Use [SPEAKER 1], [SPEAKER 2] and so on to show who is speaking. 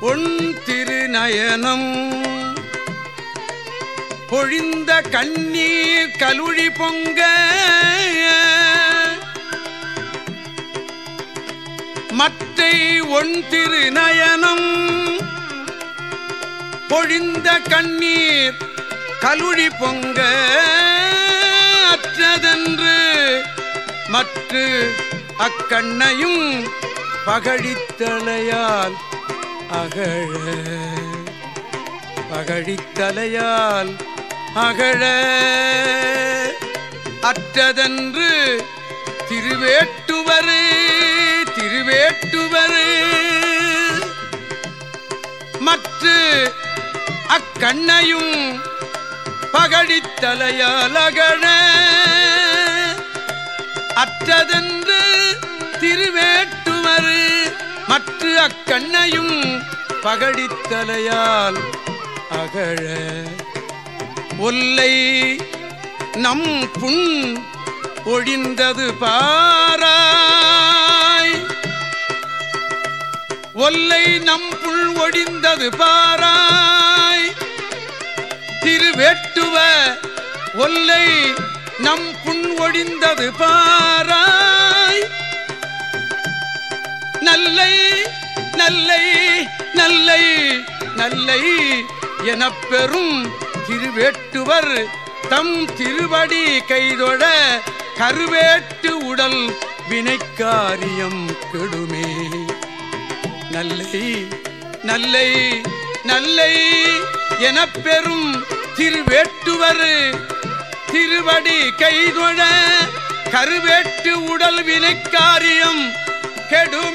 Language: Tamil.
[SPEAKER 1] ஒன் திருநயனம். பொழிந்த கண்ணீர் கலுழி பொங்க. மற்றை ஒன் திருநயனம். பொழிந்த கண்ணீர் கலுழி பொங்க. அற்றதென்று மற்ற அக்கண்ணையும் பகழித்தலையால் அகழ. பகழித்தலையால் அகழ. அற்றதன்று திருவேட்டுவரு திருவேட்டுவரு. மற்ற அக்கண்ணையும் பகழித்தலையால் அகழ. அற்றதென்று திருவேட்டு மறு மற்ற அக்கண்ணையும் பகடித்தலையால் அகழ. ஒல்லை நம் புண் ஒழிந்தது பாராய். ஒல்லை நம் புல் ஒழிந்தது பாராய். திருவேட்டுவ ஒல்லை நம் புண் ஒழிந்தது பாராய். நல்லை நல்லை நல்லை நல்லை எனப் பெறும் திருவேட்டுவர். தம் திருவடி கைதொழ கருவேட்டு உடல் வினைக்காரியம் கெடுமே. நல்லை நல்லை நல்லை எனப் பெறும் திருவேட்டுவர். திருவடி கைதொழ கருவேட்டு உடல் வினைக்காரியம் கெடுமே.